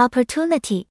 opportunity.